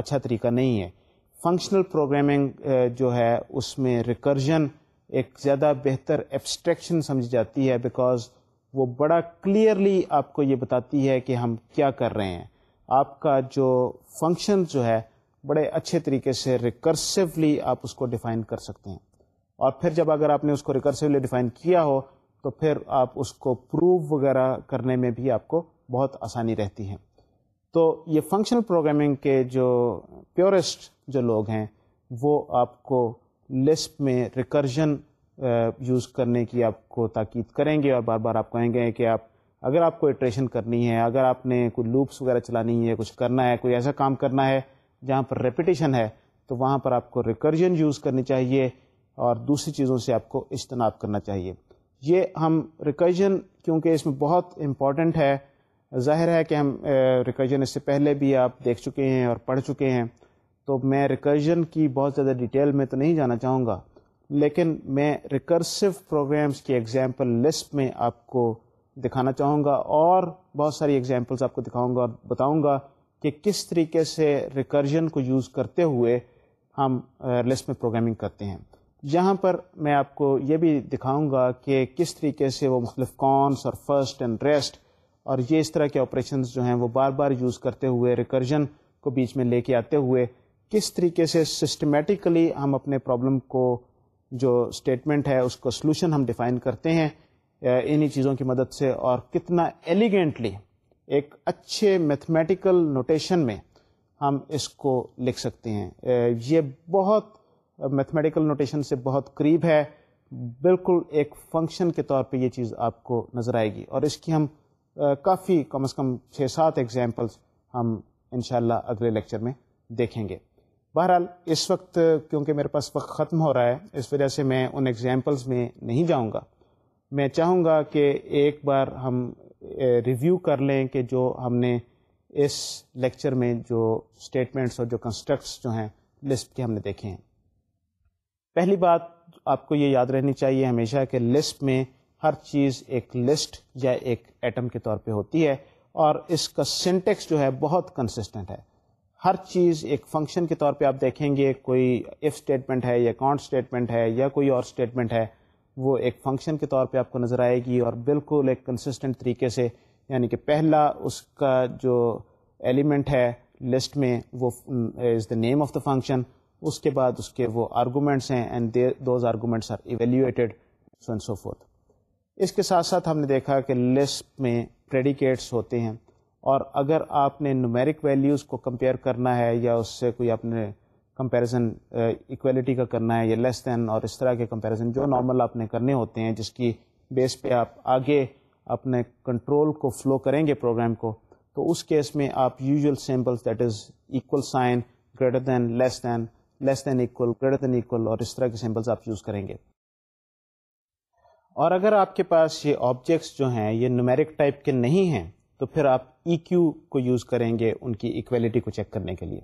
اچھا طریقہ نہیں ہے فنکشنل پروگرامنگ جو ہے اس میں ریکرجن ایک زیادہ بہتر ایبسٹریکشن سمجھی جاتی ہے بیکاز وہ بڑا کلیئرلی آپ کو یہ بتاتی ہے کہ ہم کیا کر رہے ہیں آپ کا جو فنکشن جو ہے بڑے اچھے طریقے سے ریکرسولی آپ اس کو ڈیفائن کر سکتے ہیں اور پھر جب اگر آپ نے اس کو ریکرسولی ڈیفائن کیا ہو تو پھر آپ اس کو پروو وغیرہ کرنے میں بھی آپ کو بہت آسانی رہتی ہے تو یہ فنکشنل پروگرامنگ کے جو پیورسٹ جو لوگ ہیں وہ آپ کو لسپ میں ریکرجن یوز کرنے کی آپ کو تاکید کریں گے اور بار بار آپ کہیں گے کہ آپ اگر آپ کو اٹریشن کرنی ہے اگر آپ نے کوئی لوپس وغیرہ چلانی ہے کچھ کرنا ہے کوئی ایسا کام کرنا ہے جہاں پر ریپیٹیشن ہے تو وہاں پر آپ کو ریکرجن یوز کرنی چاہیے اور دوسری چیزوں سے آپ کو اجتناب کرنا چاہیے یہ ہم ریکرجن کیونکہ اس میں بہت امپورٹنٹ ہے ظاہر ہے کہ ہم ریکرجن اس سے پہلے بھی آپ دیکھ چکے ہیں اور پڑھ چکے ہیں تو میں ریکرجن کی بہت زیادہ ڈیٹیل میں تو نہیں جانا چاہوں گا لیکن میں ریکرسو پروگرامز کی ایگزامپل لسٹ میں آپ کو دکھانا چاہوں گا اور بہت ساری ایگزامپلس آپ کو دکھاؤں گا اور بتاؤں گا کہ کس طریقے سے ریکرجن کو یوز کرتے ہوئے ہم لسٹ میں پروگرامنگ کرتے ہیں یہاں پر میں آپ کو یہ بھی دکھاؤں گا کہ کس طریقے سے وہ مختلف کونس اور فرسٹ اینڈ ریسٹ اور یہ اس طرح کے آپریشنز جو ہیں وہ بار بار یوز کرتے ہوئے ریکرجن کو بیچ میں لے کے آتے ہوئے کس طریقے سے سسٹمیٹیکلی ہم اپنے پرابلم کو جو اسٹیٹمنٹ ہے اس کو سلوشن ہم ڈیفائن کرتے ہیں انہی چیزوں کی مدد سے اور کتنا ایلیگینٹلی ایک اچھے میتھمیٹیکل نوٹیشن میں ہم اس کو لکھ سکتے ہیں یہ بہت میتھمیٹیکل نوٹیشن سے بہت قریب ہے بالکل ایک فنکشن کے طور پہ یہ چیز آپ کو نظر آئے گی اور اس کی ہم کافی کم از کم چھ سات ایگزامپلس ہم انشاءاللہ اگلے لیکچر میں دیکھیں گے بہرحال اس وقت کیونکہ میرے پاس وقت ختم ہو رہا ہے اس وجہ سے میں ان ایگزامپلس میں نہیں جاؤں گا میں چاہوں گا کہ ایک بار ہم ریویو کر لیں کہ جو ہم نے اس لیکچر میں جو اسٹیٹمنٹس اور جو کنسٹرکٹس جو ہیں لسٹ کے ہم نے دیکھے ہیں پہلی بات آپ کو یہ یاد رہنی چاہیے ہمیشہ کہ لسٹ میں ہر چیز ایک لسٹ یا ایک ایٹم کے طور پہ ہوتی ہے اور اس کا سنٹیکس جو ہے بہت کنسسٹنٹ ہے ہر چیز ایک فنکشن کے طور پہ آپ دیکھیں گے کوئی ایف اسٹیٹمنٹ ہے یا کانٹ اسٹیٹمنٹ ہے یا کوئی اور اسٹیٹمنٹ ہے وہ ایک فنکشن کے طور پہ آپ کو نظر آئے گی اور بالکل ایک کنسسٹنٹ طریقے سے یعنی کہ پہلا اس کا جو ایلیمنٹ ہے لسٹ میں وہ is the name of the function اس کے بعد اس کے وہ آرگومنٹس ہیں and those arguments are evaluated so forth اس کے ساتھ ساتھ ہم نے دیکھا کہ لسٹ میں پریڈیکیٹس ہوتے ہیں اور اگر آپ نے نومیرک ویلیوز کو کمپیئر کرنا ہے یا اس سے کوئی اپنے کمپیریزن ایکویلٹی کا کرنا ہے یا لیس دین اور اس طرح کے کمپیریزن جو نارمل آپ نے کرنے ہوتے ہیں جس کی بیس پہ آپ آگے اپنے کنٹرول کو فلو کریں گے پروگرام کو تو اس کیس میں آپ usual symbols that is equal sign greater than less than less than than greater اور اس طرح کے سیمپلس آپ یوز کریں گے اور اگر آپ کے پاس یہ آبجیکٹس جو ہیں یہ نومیرک ٹائپ کے نہیں ہیں تو پھر آپ ای e کیو کو یوز کریں گے ان کی ایکویلٹی کو چیک کرنے کے لیے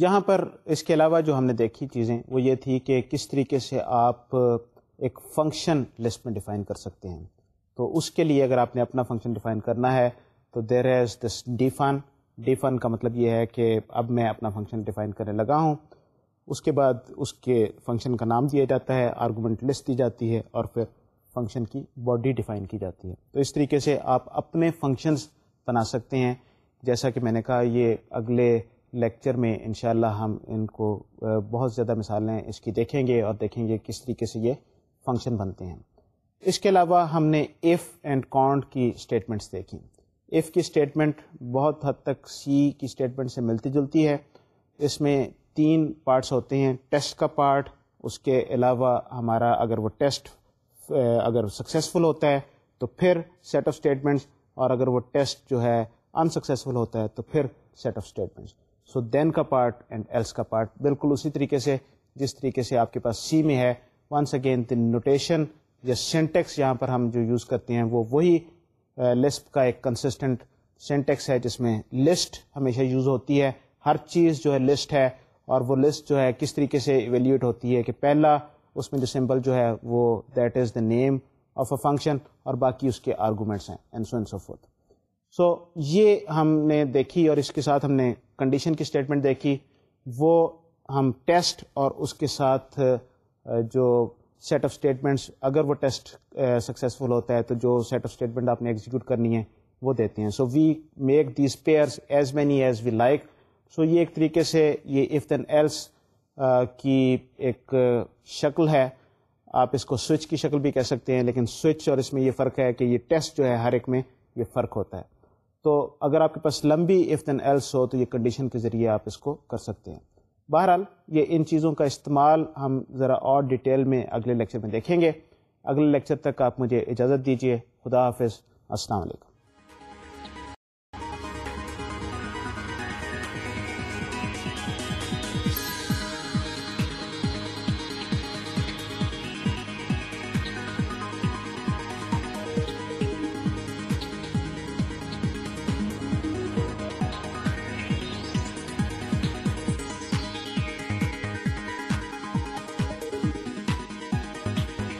یہاں پر اس کے علاوہ جو ہم نے دیکھی چیزیں وہ یہ تھی کہ کس طریقے سے آپ ایک فنکشن لسٹ میں ڈیفائن کر سکتے ہیں تو اس کے لیے اگر آپ نے اپنا فنکشن ڈیفائن کرنا ہے تو دیر ہیز دس ڈیفان ڈیفن کا مطلب یہ ہے کہ اب میں اپنا فنکشن ڈیفائن کرنے لگا ہوں اس کے بعد اس کے فنکشن کا نام دیا جاتا ہے آرگومنٹ لسٹ دی جاتی ہے اور پھر فنکشن کی باڈی ڈیفائن کی جاتی ہے تو اس طریقے سے آپ اپنے فنکشنز بنا سکتے ہیں جیسا کہ میں نے کہا یہ اگلے لیکچر میں انشاءاللہ ہم ان کو بہت زیادہ مثالیں اس کی دیکھیں گے اور دیکھیں گے کس طریقے سے یہ فنکشن بنتے ہیں اس کے علاوہ ہم نے ایف اینڈ کونٹ کی اسٹیٹمنٹس دیکھیں ایف کی اسٹیٹمنٹ بہت حد تک سی کی اسٹیٹمنٹ سے ملتی جلتی ہے اس میں تین پارٹس ہوتے ہیں ٹیسٹ کا پارٹ اس کے علاوہ ہمارا اگر وہ ٹیسٹ اگر سکسیزفل ہوتا ہے تو پھر سیٹ آف اسٹیٹمنٹس اور اگر وہ ٹیسٹ جو ہے ان سکسیزفل ہوتا ہے تو پھر set of statements so then کا پارٹ اینڈ ایلس کا پارٹ بالکل اسی طریقے سے جس طریقے سے آپ کے پاس سی میں ہے ونس اگین دن نوٹیشن یا سینٹیکس یہاں پر ہم جو یوز کرتے ہیں وہ وہی لسپ کا ایک کنسسٹنٹ سینٹیکس ہے جس میں لسٹ ہمیشہ یوز ہوتی ہے ہر چیز جو ہے لسٹ ہے اور وہ لسٹ جو ہے کس طریقے سے ایویلیوٹ ہوتی ہے کہ پہلا اس میں جو سمبل جو ہے وہ that is the name of a function اور باقی اس کے آرگومنٹس ہیں اینڈ سو فورتھ سو یہ ہم نے دیکھی اور اس کے ساتھ ہم نے کنڈیشن کی اسٹیٹمنٹ دیکھی وہ ہم ٹیسٹ اور اس کے ساتھ جو سیٹ آف اسٹیٹمنٹس اگر وہ ٹیسٹ سکسیزفل uh, ہوتا ہے تو جو سیٹ آف اسٹیٹمنٹ آپ نے ایگزیکیوٹ کرنی ہے وہ دیتے ہیں so we make these pairs as many as we like سو یہ ایک طریقے سے یہ اف دین ایلس کی ایک uh, شکل ہے آپ اس کو سوئچ کی شکل بھی کہہ سکتے ہیں لیکن سوئچ اور اس میں یہ فرق ہے کہ یہ ٹیسٹ جو ہے ہر ایک میں یہ فرق ہوتا ہے تو اگر آپ کے پاس لمبی اف دین ایلس ہو تو یہ کنڈیشن کے ذریعے آپ اس کو کر سکتے ہیں بہرحال یہ ان چیزوں کا استعمال ہم ذرا اور ڈیٹیل میں اگلے لیکچر میں دیکھیں گے اگلے لیکچر تک آپ مجھے اجازت دیجیے خدا حافظ السلام علیکم